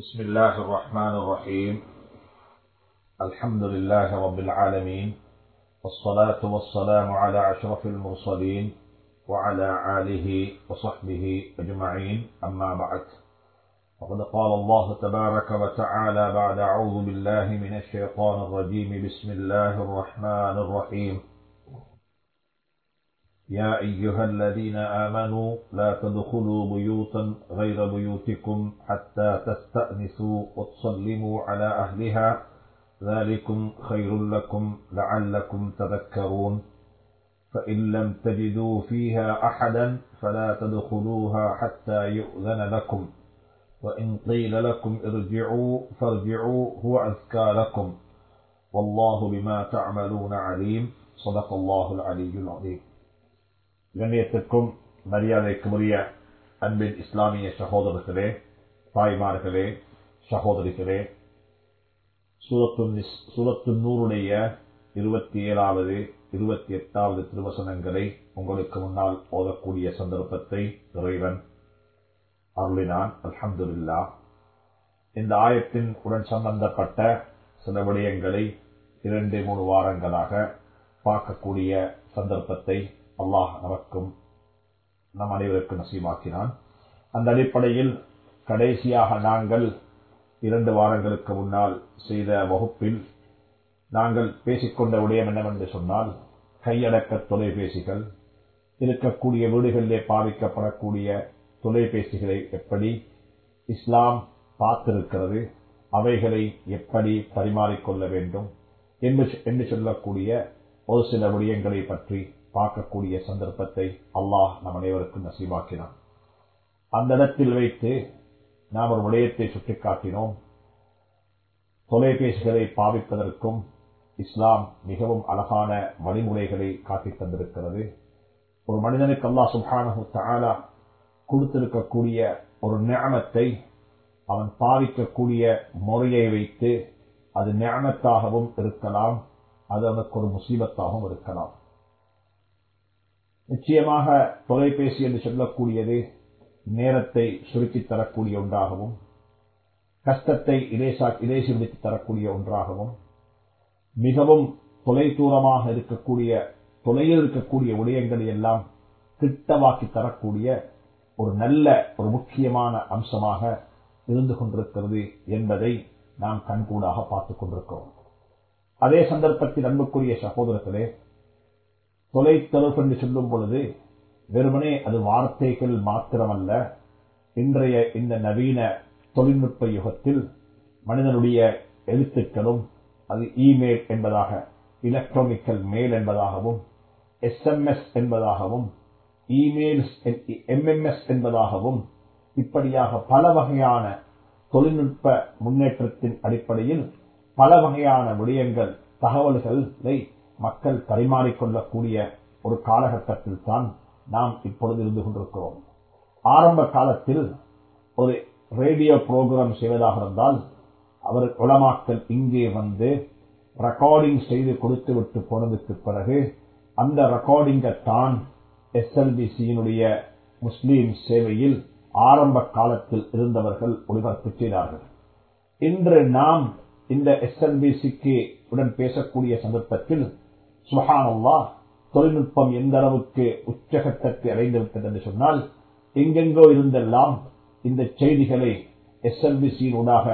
بسم الله الرحمن الرحيم. الحمد لله رب العالمين والصلاة والسلام على أشرف المرسلين وعلى آله وصحبه أجمعين. أما بعد وقد قال الله تبارك وتعالى بعد أعوذ بالله من الشيطان الرجيم بسم الله الرحمن الرحيم. يا أيها الذين آمنوا لا تدخلوا بيوتا غير بيوتكم حتى تستأنسوا وتسلموا على أهلها. ذلكم خير لكم لعلكم تذكرون. فإن لم تجدوا فيها أحدا فلا تدخلوها حتى يؤذن لكم. وإن قيل لكم ارجعوا فارجعوا هو أزكى لكم. والله بما تعملون عليم. صدق الله العلي العظيم. கண்ணியத்திற்கும் மரியாதைக்கும் உரிய அன்பின் இஸ்லாமிய சகோதரர்களே தாய்மார்களே சகோதரிகளே சூரத்து நூறுடைய இருபத்தி ஏழாவது இருபத்தி எட்டாவது திருவசனங்களை உங்களுக்கு முன்னால் ஓதக்கூடிய சந்தர்ப்பத்தை இறைவன் அருளினான். அல்ஹம்துல்லா இந்த ஆயத்தின் உடன் சம்பந்தப்பட்ட சில விடயங்களை இரண்டு மூணு வாரங்களாக பார்க்கக்கூடிய சந்தர்ப்பத்தை அல்லாஹ் நமக்கும் நம் அனைவருக்கும் நசீமாக்கினான். அந்த அடிப்படையில் கடைசியாக நாங்கள் இரண்டு வாரங்களுக்கு முன்னால் செய்த வகுப்பில் நாங்கள் பேசிக்கொண்ட விடயம் என்னவென்று சொன்னால் கையடக்க தொலைபேசிகள் இருக்கக்கூடிய வீடுகளிலே பாதிக்கப்படக்கூடிய தொலைபேசிகளை எப்படி இஸ்லாம் பார்த்திருக்கிறது அவைகளை எப்படி பரிமாறிக்கொள்ள வேண்டும் என்று சொல்லக்கூடிய ஒரு சில விடயங்களை பற்றி பார்க்கக்கூடிய சந்தர்ப்பத்தை அல்லாஹ் நம் அனைவருக்கும் நசீவாக்கினான் அந்த இடத்தில் வைத்து நாம் ஒரு விடயத்தை சுட்டிக்காட்டினோம். தொலைபேசிகளை பாவிப்பதற்கும் இஸ்லாம் மிகவும் அழகான வழிமுறைகளை காட்டித் தந்திருக்கிறது. ஒரு மனிதனுக்கு அல்லா சுல்ஹானு தாலா கொடுத்திருக்கக்கூடிய ஒரு ஞானத்தை அவன் பாவிக்கக்கூடிய முறையை வைத்து அது ஞானத்தாகவும் இருக்கலாம் அது அவனுக்கு ஒரு முசீபத்தாகவும் இருக்கலாம். நிச்சயமாக தொலைபேசி என்று சொல்லக்கூடியது நேரத்தை சுருக்கித் தரக்கூடிய ஒன்றாகவும் கஷ்டத்தை இலேசா இலேசி விடுத்து தரக்கூடிய ஒன்றாகவும் மிகவும் தொலை தூரமாக இருக்கக்கூடிய தொலையில் இருக்கக்கூடிய விடயங்களை எல்லாம் திட்டவாக்கி தரக்கூடிய ஒரு நல்ல ஒரு முக்கியமான அம்சமாக இருந்து கொண்டிருக்கிறது என்பதை நாம் கண்கூடாக பார்த்துக் கொண்டிருக்கிறோம். அதே சந்தர்ப்பத்தில் அன்புக்குரிய சகோதரர்களே தொலைத்தொடர்பு என்று சொல்லும் பொழுது வெறுமனே அது வார்த்தைகள் மாத்திரமல்ல. இன்றைய இந்த நவீன தொழில்நுட்ப யுகத்தில் மனிதனுடைய எழுத்துக்களும் அது இமெயில் என்பதாக எலக்ட்ரானிக்கல் மெயில் என்பதாகவும் எஸ்எம்எஸ் என்பதாகவும் இமெயில்ஸ் எம்எம்எஸ் என்பதாகவும் இப்படியாக பல வகையான தொழில்நுட்ப முன்னேற்றத்தின் அடிப்படையில் பல வகையான விடயங்கள் தகவல்களை மக்கள் பரிமாறிக்கொள்ளக்கூடிய ஒரு காலகட்டத்தில் தான் நாம் இப்பொழுது இருந்து கொண்டிருக்கிறோம். ஆரம்ப காலத்தில் ஒரு ரேடியோ புரோகிராம் செய்வதாக இருந்தால் அவர் உளமாக்கல் இங்கே வந்து ரெக்கார்டிங் செய்து கொடுத்து விட்டு போனதுக்கு பிறகு அந்த ரெக்கார்டிங்கை தான் எஸ்எல்பிசியினுடைய முஸ்லீம் சேவையில் ஆரம்ப காலத்தில் இருந்தவர்கள் ஒளிபரப்பு செய்தார்கள். இன்று நாம் இந்த எஸ்எல்பிசிக்கு உடன் பேசக்கூடிய சந்தர்ப்பத்தில் சுஹானல்லா தொழில்நுட்பம் எந்த அளவுக்கு உச்சகட்டத்தை அடைந்துவிட்டது என்று சொன்னால் எங்கெங்கோ இருந்தெல்லாம் இந்த செய்திகளை எஸ்எல்பிசியின் ஊடாக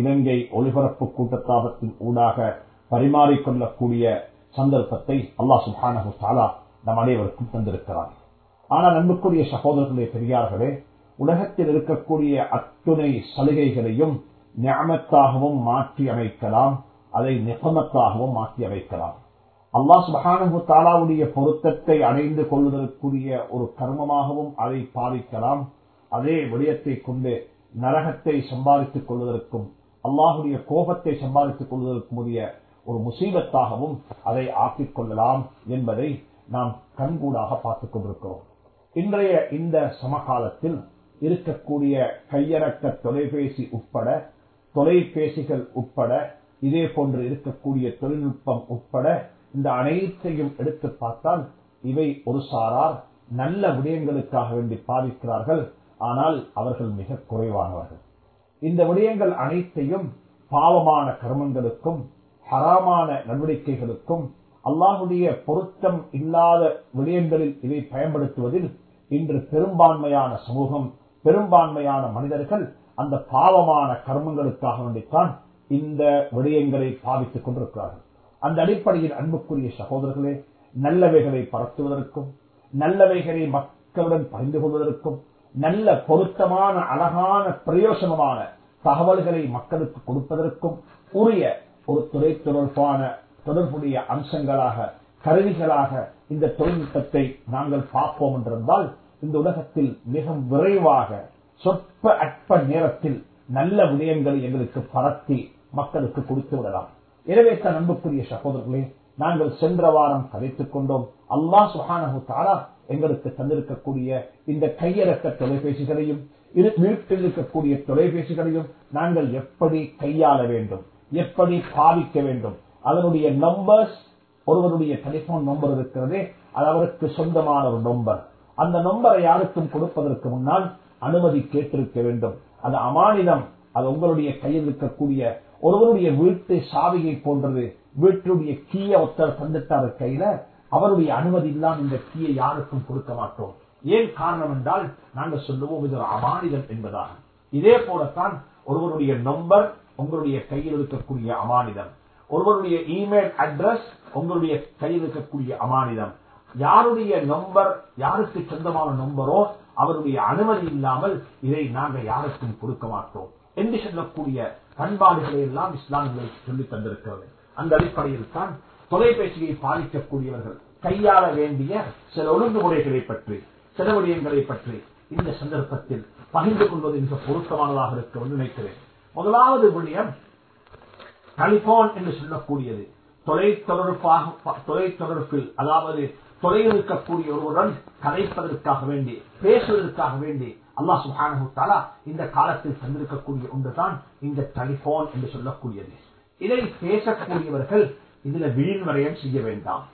இலங்கை ஒளிபரப்பு கூட்டத்தாபத்தின் ஊடாக பரிமாறிக்கொள்ளக்கூடிய சந்தர்ப்பத்தை அல்லாஹ் சுஹானு தாலா நம் அனைவருக்கும் தந்திருக்கிறார் ஆனால் அன்புக்குரிய சகோதரர்களே பெரியார்களே உலகத்தில் இருக்கக்கூடிய அத்துணை சலுகைகளையும் ஞாபகத்தாகவும் மாற்றி அமைக்கலாம் அதை நிபந்தத்தாகவும் மாற்றி அமைக்கலாம். அல்லாஹ் சுபஹானு தாலாவுடைய பொருத்தத்தை அடைந்து கொள்வதற்குரிய ஒரு கர்மமாகவும் அதை பாதிக்கலாம் அதே விடயத்தை கொண்டு நரகத்தை சம்பாதித்துக் கொள்வதற்கும் அல்லாஹுடைய கோபத்தை சம்பாதித்துக் கொள்வதற்கும் உரிய ஒரு முசீபத்தாகவும் அதை ஆக்கிக் கொள்ளலாம் என்பதை நாம் கண்கூடாக பார்த்துக் கொண்டிருக்கிறோம். இன்றைய இந்த சமகாலத்தில் இருக்கக்கூடிய கையடக்க தொலைபேசி உட்பட தொலைபேசிகள் உட்பட இதே போன்று இருக்கக்கூடிய தொழில்நுட்பம் உட்பட இந்த அனைத்தையும் எடுத்து பார்த்தால் இவை ஒரு சாரார் நல்ல விடயங்களுக்காக வேண்டி பாதிக்கிறார்கள் ஆனால் அவர்கள் மிக குறைவானவர்கள். இந்த விடயங்கள் அனைத்தையும் பாவமான கர்மங்களுக்கும் ஹராமான நடவடிக்கைகளுக்கும் அல்லாஹுடைய பொருத்தம் இல்லாத விடயங்களில் இதை பயன்படுத்துவதில் இன்று பெரும்பான்மையான சமூகம் பெரும்பான்மையான மனிதர்கள் அந்த பாவமான கர்மங்களுக்காக வேண்டித்தான் இந்த விடயங்களை பாவித்துக் கொண்டிருக்கிறார்கள். அந்த அடிப்படையில் அன்புக்குரிய சகோதரர்களே நல்லவைகளை பரத்துவதற்கும் நல்லவைகளை மக்களுடன் பகிர்ந்து கொள்வதற்கும் நல்ல பொருத்தமான அழகான பிரயோசனமான தகவல்களை மக்களுக்கு கொடுப்பதற்கும் உரிய ஒரு துறை தொடர்பான தொடர்புடைய அம்சங்களாக கருவிகளாக இந்த தொழில்நுட்பத்தை நாங்கள் பார்ப்போம் என்றிருந்தால் இந்த உலகத்தில் மிக விரைவாக சொற்ப அற்ப நேரத்தில் நல்ல விடயங்களை எங்களுக்கு பரத்தி மக்களுக்கு கொடுத்து விடலாம். எனவே தான் அன்புக்குரிய சகோதரர்களே நாங்கள் சென்ற வாரம் கதைத்துக் கொண்டோம். அல்லா சுஹானு தாரா எங்களுக்கு தந்திருக்கக்கூடிய இந்த கையடக்க தொலைபேசிகளையும் வீட்டில் இருக்கக்கூடிய தொலைபேசிகளையும் நாங்கள் எப்படி கையாள வேண்டும்? எப்படி பாவிக்க வேண்டும்? அதனுடைய நம்பர்ஸ் ஒருவருடைய டெலிபோன் நம்பர் இருக்கிறதே அது அவருக்கு சொந்தமான ஒரு நம்பர் அந்த நம்பரை யாருக்கும் கொடுப்பதற்கு முன்னால் அனுமதி கேட்டிருக்க வேண்டும். அது அமானிதம் அது உங்களுடைய கையில் இருக்கக்கூடிய ஒருவருடைய வீட்டு சாவியை போன்றது வீட்டுடைய கீய ஒருத்தர் தந்துட்டாரு கையில அவருடைய அனுமதி இல்லாமல் இந்த கீயை யாருக்கும் கொடுக்க மாட்டோம். ஏன் காரணம் என்றால் நாங்கள் சொல்லுவோம் இது ஒரு அமானிதம் என்பதாக இதே போலத்தான் ஒருவருடைய நம்பர் உங்களுடைய கையில் இருக்கக்கூடிய அமானிதம். ஒருவருடைய இமெயில் அட்ரஸ் உங்களுடைய கையில் இருக்கக்கூடிய அமானிதம். யாருடைய நம்பர் யாருக்கு சொந்தமான நம்பரோ அவருடைய அனுமதி இல்லாமல் இதை நாங்கள் யாருக்கும் கொடுக்க மாட்டோம். என்று சொல்லக்கூடிய பண்பாடுகளை எல்லாம் இஸ்லாமியர்கள் சொல்லித் தந்திருக்கிறது. அந்த அடிப்படையில் தான் தொலைபேசியை பாதிக்கக்கூடியவர்கள் கையாள வேண்டிய சில ஒழுங்குமுறைகளை பற்றி சில விடயங்களை பற்றி இந்த சந்தர்ப்பத்தில் பகிர்ந்து கொள்வது மிக பொருத்தமானதாக இருக்க நினைக்கிறேன். முதலாவது விடயம் டெலிபோன் என்று சொல்லக்கூடியது. தொலைத்தொடருப்பாக தொலை தொடர்பில் அதாவது தொலை இருக்கக்கூடிய ஒருவருடன் கதைப்பதற்காக வேண்டி பேசுவதற்காக வேண்டி அல்லா சுஹானு தாலா இந்த காலத்தில் தந்திருக்கக்கூடிய ஒன்றுதான் இந்த டெலிபோன் என்று சொல்லக்கூடியது. இதை பேசக்கூடியவர்கள் இதுல வீண்வரையம் செய்ய வேண்டாம்.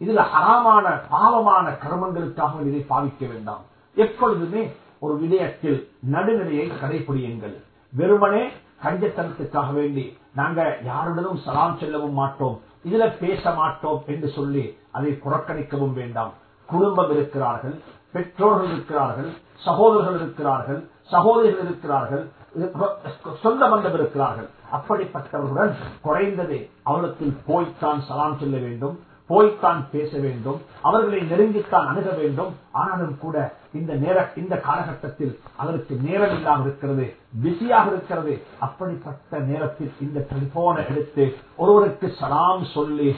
இதுல அறாமான பாவமான கர்மங்களுக்காக இதை பாவிக்க வேண்டாம். எப்பொழுதுமே ஒரு விடயத்தில் நடுநிலையை கடைபிடியுங்கள். வெறுமனே கஞ்சத்தனத்துக்காக வேண்டி நாங்க யாருடனும் சலாம் செல்லவும் மாட்டோம் இதுல பேச மாட்டோம் என்று சொல்லி அதை புறக்கணிக்கவும் வேண்டாம். குடும்பம் இருக்கிறார்கள் பெற்றோர்கள் இருக்கிறார்கள் சகோதரர்கள் இருக்கிறார்கள் சகோதரிகள் இருக்கிறார்கள் சொந்த பந்தம் இருக்கிறார்கள். அப்படிப்பட்டவர்களுடன் குறைந்ததே அவர்களுக்கு போய்த்தான் சலாம் சொல்ல வேண்டும் போய்த்தான் பேச வேண்டும் அவர்களை நெருங்கித்தான் அணுக வேண்டும். ஆனாலும் கூட இந்த நேர இந்த காலகட்டத்தில் அதற்கு நேரம் இல்லாமல் இருக்கிறது பிஸியாக இருக்கிறது. அப்படிப்பட்ட நேரத்தில் இந்த டெலிபோனை எடுத்து ஒருவருக்கு சலாம் சொல்லி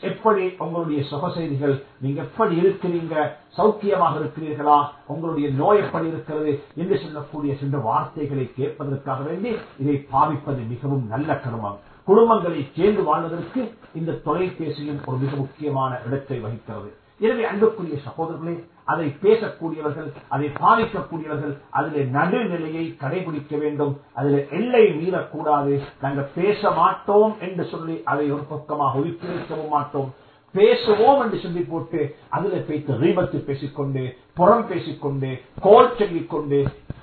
எப்படி உங்களுடைய சுக செய்திகள் நீங்க எப்படி இருக்கிறீங்க? சௌக்கியமாக இருக்கிறீர்களா? உங்களுடைய நோய் எப்படி இருக்கிறது? என்று சொல்லக்கூடிய சில வார்த்தைகளை கேட்பதற்காக வேண்டி இதை பாவிப்பது மிகவும் நல்ல கருமம் குடும்பங்களை சேர்ந்து வாழ்வதற்கு இந்த தொலைபேசியும் ஒரு மிக முக்கியமான இடத்தை வகிக்கிறது. எனவே அன்புக்குரிய சகோதரர்களே அதை பேசக்கூடியவர்கள் அதை பாதிக்கக்கூடியவர்கள் அதிலே நடுநிலையை கடைபிடிக்க வேண்டும். அதில் எல்லை மீறக்கூடாது. நாங்கள் பேச மாட்டோம் என்று சொல்லி அதை ஒரு பக்கமாக ஒதுக்கி வைக்கவும் மாட்டோம். பேசுவோம் என்று சொல்லி போட்டு அதுல பேசி ரீபத்து பேசிக்கொண்டு புறம் பேசிக்கொண்டு கோல் சொல்லிக்கொண்டு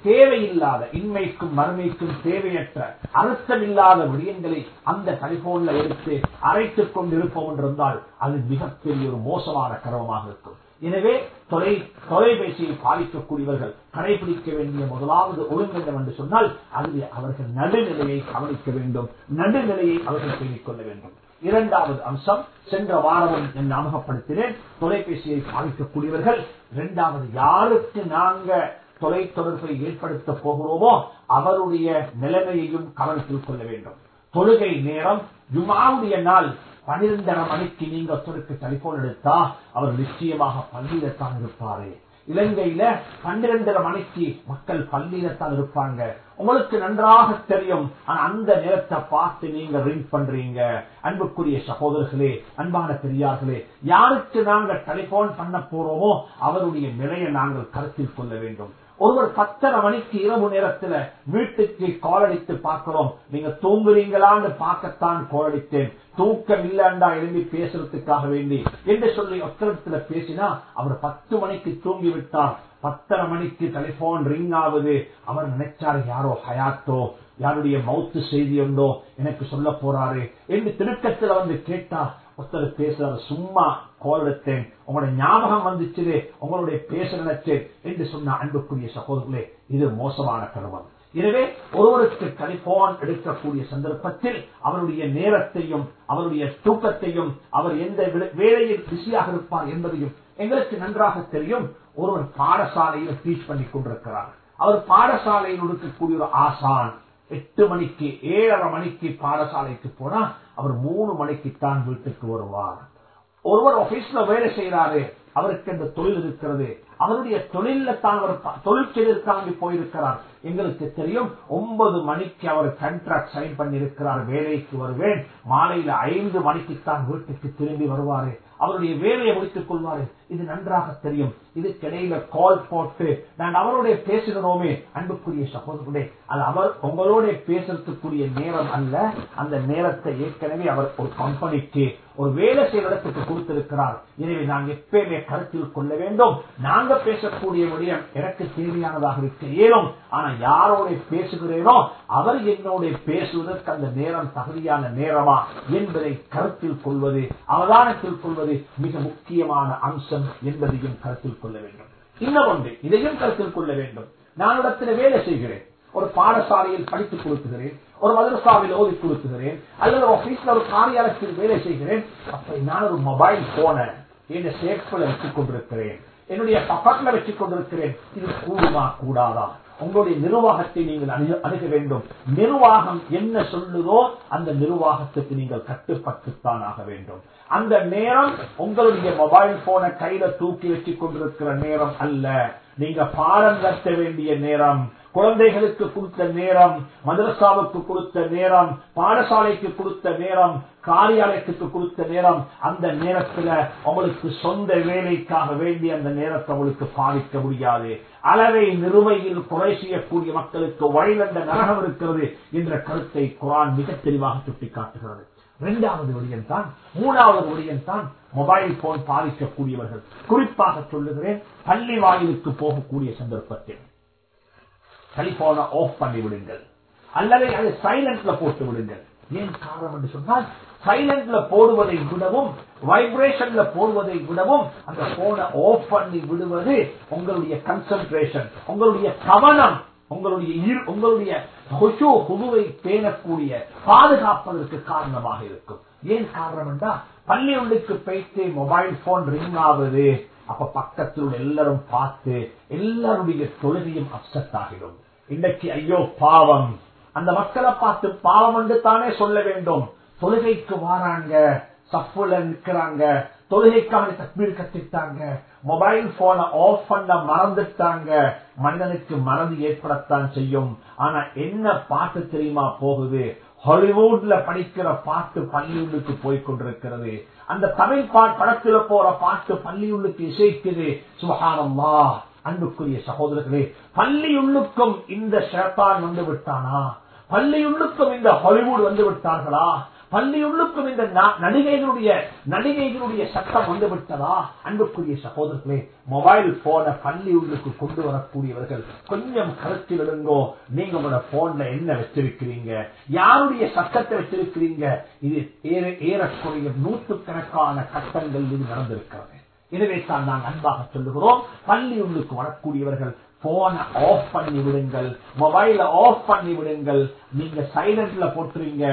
தேவையில்லாத இன்மைக்கும் மறுமைக்கும் தேவையற்ற அர்த்தமில்லாத விடயங்களை அந்த டெலிபோன்ல எடுத்து அரைத்துக் கொண்டிருப்போம் என்றிருந்தால் அது மிகப்பெரிய ஒரு மோசமான கர்வமாக இருக்கும். எனவே தொலை தொலைபேசியை பாதிக்கக்கூடியவர்கள் கடைபிடிக்க வேண்டிய முதலாவது ஒழுங்கு என்று சொன்னால் அதில் அவர்கள் நடுநிலையை கவனிக்க வேண்டும். நடுநிலையை அவர்கள் பேணிக் கொள்ள வேண்டும். இரண்டாவது அம்சம் சென்ற வாரமும் என் ஞாபகப்படுத்தினேன் தொலைபேசியை பாதிக்கக்கூடியவர்கள் இரண்டாவது யாருக்கு நாங்க தொலை தொடர்பை ஏற்படுத்த போகிறோமோ அவருடைய நிலைமையையும் கவனத்தில் கொள்ள வேண்டும். தொழுகை நேரம் ஜுமாவுடைய நாள் பனிரெண்டரை மணிக்கு நீங்க ஒருத்தருக்கு டெலிபோன் எடுத்தா அவர் நிச்சயமாக பள்ளியில்தான் இருப்பாரு. இலங்கையில பன்னிரண்டரை மணிக்கு மக்கள் பள்ளியில்தான் இருப்பாங்க. உங்களுக்கு நன்றாக தெரியும். அந்த நேரத்தை பார்த்து நீங்க ரிங் பண்றீங்க. அன்புக்குரிய சகோதரர்களே அன்பான பெரியார்களே யாருக்கு நாங்க டெலிபோன் பண்ண போறோமோ அவருடைய நிலையை நாங்கள் கருத்தில் கொள்ள வேண்டும். ஒருவர் பத்தரை மணிக்கு இரவு நேரத்துல வீட்டுக்கு கோலடித்து பார்க்கிறோம் நீங்க தூங்குறீங்களான்னு பார்க்கத்தான் கோலடித்தேன் தூக்கம் இல்லண்டா எழும்பி பேசுறதுக்காக வேண்டி என்று சொல்லி ஒத்தரத்துல பேசினா அவர் பத்து மணிக்கு தூங்கி விட்டார் பத்தரை மணிக்கு டெலிபோன் ரிங் ஆகுது. அவர் நினைச்சார் யாரோ ஹயாத்தோ? யாருடைய மவுத்து செய்தி உண்டோ? எனக்கு சொல்ல போறாரு? என்று திருக்கத்துல வந்து கேட்டா ஒருத்தர் பேசுறாரு சும்மா கோல் எடுத்தேன். உங்களோட ஞாபகம் வந்துச்சு உங்களுடைய பேச நினைச்சேன். என்று சொன்ன அன்புக்குரிய சகோதரர்களே இது மோசமான கருவம். எனவே ஒருவருக்கு டெலிபோன் எடுக்கக்கூடிய சந்தர்ப்பத்தில் அவருடைய நேரத்தையும் அவருடைய தூக்கத்தையும் அவர் எந்த வேலையில் பிஸியாக இருப்பார் என்பதையும் எங்களுக்கு நன்றாக தெரியும். ஒருவர் பாடசாலையில் டீச் பண்ணி கொண்டிருக்கிறார். அவர் பாடசாலையில் இருக்கக்கூடிய ஒரு ஆசான் எட்டு மணிக்கு ஏழரை மணிக்கு பாடசாலைக்கு போனா அவர் மூணு மணிக்கு தான் வீட்டுக்கு வருவார். ஒருவர் ஆபீஸ்ல வேலை செய்யறாரு அவருக்கு இந்த தொழில் இருக்கிறது. அவருடைய தொழில தான் அவர் தொழில் செய்திருக்காங்க போயிருக்கிறார். எங்களுக்கு தெரியும் ஒன்பது மணிக்கு அவர் கண்ட்ராக்ட் சைன் பண்ணியிருக்கிறார். வேலைக்கு வருவேன். மாலையில ஐந்து மணிக்கு தான் வீட்டுக்கு திரும்பி வருவாரு. அவருடைய வேலையை முடித்துக் கொள்வாரு. இது நன்றாக தெரியும். இதுக்கிடையில கால் போட்டு நான் அவருடைய பேசுகிறோமே அன்புக்குரிய சகோதரர்களே அது அவர் உங்களோட பேசுறதுக்குரிய நேரம் அல்ல அந்த நேரத்தை ஏற்கனவே அவர் ஒரு கம்பெனிக்கு ஒரு வேலை செய்யற இடத்துக்கு கொடுத்திருக்கிறார். எனவே நான் எப்பயுமே கருத்தில் கொள்ள வேண்டும். நாங்க பேசக்கூடிய விடயம் எனக்கு தேவையானதாக இருக்க இயலும். ஆனா யாரோட பேசுகிறேனோ அவர் என்னோட பேசுவதற்கு அந்த நேரம் தகுதியான நேரமா என்பதை கருத்தில் கொள்வது அவதானத்தில் கொள்வது மிக முக்கியமான அம்சம். வேண்டும் என்பதையும் கருத்தில் கொள்ள வேண்டும். இன்னும் ஒன்று இதையும் கருத்தில் கொள்ள வேண்டும். நான் இடத்துல வேலை செய்கிறேன். ஒரு பாடசாலையில் படித்துக் கொடுக்குகிறேன் ஒரு மதரசாவில் ஓதி கொடுக்குகிறேன் அல்லது ஆபீஸ்ல ஒரு காரியாலயத்தில் வேலை செய்கிறேன். அப்ப நான் ஒரு மொபைல் போன என் சேஃப்ல வச்சுக் கொண்டிருக்கிறேன். என்னுடைய பக்கத்துல வச்சுக் கொண்டிருக்கிறேன். இது கூடுமா கூடாதா? உங்களுடைய நிர்வாகத்தை நீங்கள் அணுக வேண்டும். நிர்வாகம் என்ன சொல்லுதோ அந்த நிர்வாகத்துக்கு நீங்கள் கட்டுப்பட்டுத்தான் ஆக வேண்டும். அந்த நேரம் உங்களுடைய மொபைல் போனை கையில தூக்கி வச்சு கொண்டிருக்கிற நேரம் அல்ல. நீங்க பாடம் கட்ட வேண்டிய நேரம். குழந்தைகளுக்கு கொடுத்த நேரம் மதரசாவுக்கு கொடுத்த நேரம் பாடசாலைக்கு கொடுத்த நேரம் காரியாலயத்துக்கு கொடுத்த நேரம் அந்த நேரத்துல அவளுக்கு சொந்த வேலைக்காக வேண்டி அந்த நேரத்தை அவளுக்கு பாதிக்க முடியாது. அளவை நிறுவையில் குறை செய்யக்கூடிய மக்களுக்கு வழிவந்த நரகம் இருக்கிறது என்ற கருத்தை குரான் மிக தெளிவாக சுட்டிக்காட்டுகிறது. இரண்டாவது விடயம் தான் மூணாவது விடயம் தான் மொபைல் போன் பாதிக்கக்கூடியவர்கள். குறிப்பாக சொல்லுகிறேன் பள்ளி வாயிலுக்கு போகக்கூடிய சந்தர்ப்பத்தில். டெலிபோனை ஆஃப் பண்ணி விடுங்கள் அல்லது அதை சைலண்ட்ல போட்டு விடுங்கள் ஏன் காரணம் என்று சொன்னால் சைலண்ட்ல போடுவதை விடவும் வைப்ரேஷன்ல போடுவதை விடவும் அந்த போனை ஆஃப் பண்ணி விடுவது உங்களுடைய கன்சன்ட்ரேஷன் உங்களுடைய கவனம் உங்களுடைய உங்களுடைய குழுவை பேணக்கூடிய பாதுகாப்பதற்கு காரணமாக இருக்கும். ஏன் காரணம் என்றால் பள்ளி உள்ளுக்கு போயிட்டு மொபைல் போன் ரிங் ஆகுது. அப்ப பக்கத்தில் எல்லாரும் பார்த்து எல்லாருடைய தொழுகையும் அப்செட் ஆகிடும். இன்னைக்கு ஐயோ பாவம். அந்த மக்களை பார்த்து பாவம் என்று தானே சொல்ல வேண்டும். தொழுகைக்கு வாராங்க சப்புல நிற்கிறாங்க தொழுகைக்கான தக்பீர் கத்திட்டாங்க மொபைல் போனை ஆஃப் பண்ண மறந்துட்டாங்க. மன்னனுக்கு மறந்து ஏற்படத்தான் செய்யும். ஆனா என்ன பாட்டு தெரியுமா போகுது? ஹாலிவுட்ல படிக்கிற பாட்டு பள்ளியுள்ளுக்கு போய் கொண்டிருக்கிறது. அந்த தமிழ் படத்துல போற பாட்டு பள்ளியுள்ளுக்கு இசைக்குது. சுபகானம்மா அன்புக்குரிய சகோதரர்களே பள்ளியுள்ளுக்கும் இந்த ஷேத்தான் வந்து விட்டானா? பள்ளியுள்ளுக்கும் இந்த ஹாலிவுட் வந்து விட்டார்களா? பள்ளியுள்ளுக்கும் இந்த நடிகைகளுடைய நடிகைகளுடைய சட்டம் வந்து விட்டதா? அன்புக்குரிய சகோதரர்களே மொபைல் போன பள்ளி உள்ளுக்கு கொண்டு வரக்கூடியவர்கள் கொஞ்சம் கருத்தில் எடுங்கோ நீங்க உங்களோட போன்ல என்ன வச்சிருக்கிறீங்க? யாருடைய சட்டத்தை வச்சிருக்கிறீங்க? இது ஏறக்குறைய நூற்றுக்கணக்கான சட்டங்கள் இது நடந்திருக்கிறது. எனவே தான் நாங்கள் அன்பாக சொல்லுகிறோம். பள்ளி உள்ளுக்கு வரக்கூடியவர்கள் போனை ஆஃப் பண்ணி விடுங்கள். மொபைல ஆஃப் பண்ணி விடுங்கள். நீங்க சைலண்ட்ல போட்டுறீங்க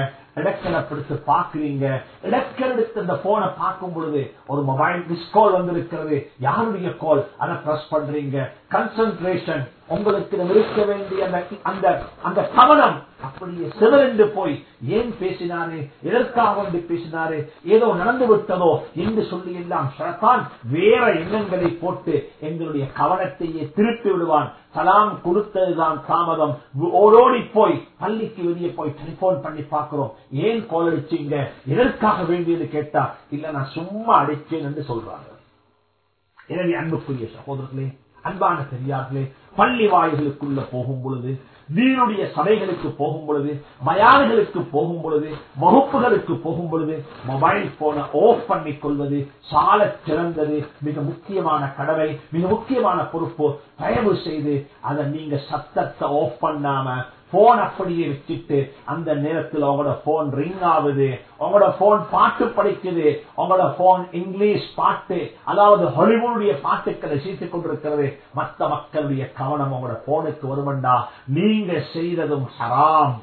இடக்கலை பிடித்து பாக்குறீங்க இடக்கல் எடுத்து அந்த போனை பார்க்கும் பொழுது ஒரு மொபைல் மிஸ் கால் வந்திருக்கிறது. யாருடைய கால் அதை பிரஸ் பண்றீங்க. கன்சன்ட்ரேஷன் உங்களுக்கு இருக்க வேண்டிய அந்த அந்த கவனம் அப்படியே சிவரென்று போய் ஏன் பேசினாரு? எதற்காக வந்து பேசினாரு? ஏதோ நடந்து விட்டதோ? என்று சொல்லி எல்லாம் ஷரத்தான் வேற எண்ணங்களை போட்டு எங்களுடைய கவனத்தையே திருப்பி விடுவான். சலாம் கொடுத்ததுதான் தாமதம். ஓடோடி போய் பள்ளிக்கு வெளியே போய் டெலிபோன் பண்ணி பார்க்கிறோம். ஏன் கோல் அடிச்சீங்க எதற்காக வேண்டியது? கேட்டா இல்ல நான் சும்மா அடிச்சேன் என்று சொல்றாங்க எனவே அன்புக்குரிய சகோதரர்களே அன்பான பெரியார்களே பள்ளி வாயில்களுக்குள்ள போகும் பொழுது வீருடைய சபைகளுக்கு போகும் பொழுது பயான்களுக்கு போகும் பொழுது வகுப்புகளுக்கு போகும் பொழுது மொபைல் போனை ஆஃப் பண்ணிக் கொள்வது சால சிறந்தது மிக முக்கியமான கடமை மிக முக்கியமான பொறுப்பு. தயவு செய்து அதை நீங்க சத்தத்தை ஆஃப் பண்ணாம போன் அப்படியே வச்சுட்டு அந்த நேரத்தில் உங்களோட போன் ரிங் ஆகுது. உங்களோட போன் பாட்டு படிக்குது. உங்களோட போன் இங்கிலீஷ் பாட்டு அதாவது ஹாலிவுடைய பாட்டுக்களை சீத்துக் கொண்டிருக்கிறது. மற்ற மக்களுடைய கவனம் உங்களோட போனுக்கு வருமெண்டா? நீங்க செய்ததும் ஹராம்.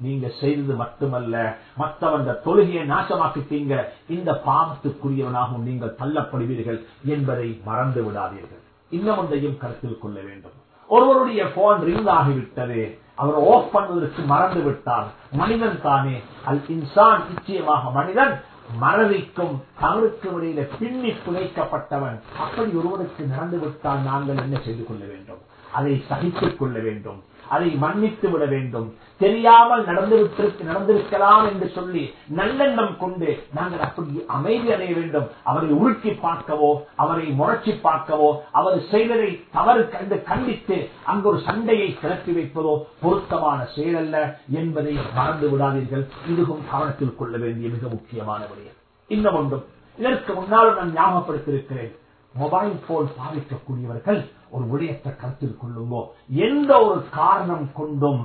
நீங்க செய்தது மட்டுமல்ல. மற்றவன் தொழுகையை நாசமாக்கிட்டீங்க. இந்த பாவத்துக்குரியவனாகவும் நீங்கள் தள்ளப்படுவீர்கள் என்பதை மறந்து விடாதீர்கள். இன்னும் ஒன்றையும் கருத்தில் கொள்ள வேண்டும். ஒருவருடைய போன் ரிங் ஆகிவிட்டது. அவர் ஆஃப் பண்ணுவதற்கு மறந்து விட்டார் மனிதன் தானே. அல் இன்சான் நிச்சயமாக மனிதன். மறதிக்கும் தவறுக்கும் இடையில பின்னி புதைக்கப்பட்டவன். அப்படி ஒருவருக்கு நடந்து விட்டால் நாங்கள் என்ன செய்து கொள்ள வேண்டும்? அதை சகித்துக் கொள்ள வேண்டும். அதை மன்னித்து விட வேண்டும். தெரியாமல் நடந்துவிட்டு நடந்திருக்கலாம் என்று சொல்லி நல்லெண்ணம் கொண்டு நாங்கள் அப்படி அமைதி அடைய வேண்டும். அவரை உருக்கி பார்க்கவோ அவரை முறைச்சி பார்க்கவோ அவர் செயலரை தவறு கண்டு கண்டித்து அங்கு ஒரு சண்டையை கிளப்பி வைப்பதோ பொருத்தமான செயலல்ல என்பதை மறந்து விடாதீர்கள். இதுவும் கவனத்தில் கொள்ள வேண்டிய மிக முக்கியமான விடயம். இன்னும் ஒன்றும் இதற்கு முன்னாலும் நான் ஞாபகப்படுத்தியிருக்கிறேன். மொபைல் போன் பாதிக்கக்கூடியவர்கள் ஒரு விடயத்தை கருத்தில் கொள்ளுங்கோ. எந்த ஒரு காரணம் கொண்டும்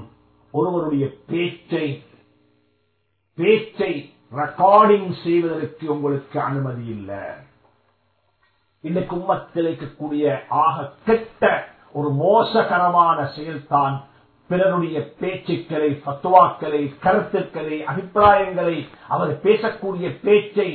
ஒருவருடைய பேச்சை பேச்சை ரெக்கார்டிங் செய்வதற்கு உங்களுக்கு அனுமதி இல்லை. இன்னைக்கு உம்மத்தில் இருக்கக்கூடிய ஆக கெட்ட ஒரு மோசகரமான செயல்தான் பிறருடைய பேச்சுக்களை பத்துவாக்களை கருத்துக்களை அபிப்பிராயங்களை அவர் பேசக்கூடிய பேச்சை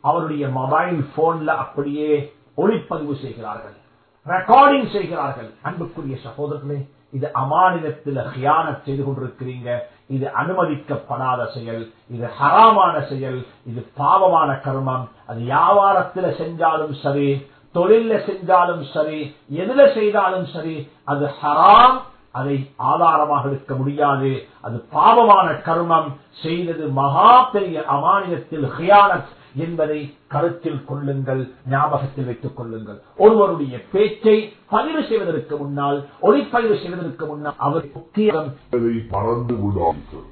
அவருடைய மொபைல் போன்ல அப்படியே ஒளிப்பதிவு செய்கிறார்கள். ரெக்கார்டிங் செய்கிறார்கள். அன்புக்குரிய சகோதரர்களே இது அமானிதத்தில் ஹியானத் செய்து கொண்டிருக்கிறீங்க. இது அனுமதிக்கப்படாத செயல். இது ஹராமான செயல். இது பாவமான கர்மம். அது வியாபாரத்தில் செஞ்சாலும் சரி தொழில செஞ்சாலும் சரி எதுல செய்தாலும் சரி அது ஹராம். அதை ஆதாரமாக இருக்க முடியாது. அது பாவமான கர்மம். செய்தது மகா பெரிய அமானியத்தில் ஹியானத். என்பதை கருத்தில் கொள்ளுங்கள் ஞாபகத்தில் வைத்துக் கொள்ளுங்கள். ஒருவருடைய பேச்சை பதிவு செய்வதற்கு முன்னால் ஒளிப்பதிவு செய்வதற்கு முன்னால் அவர் முக்கியம். அதை விடாதீர்கள்.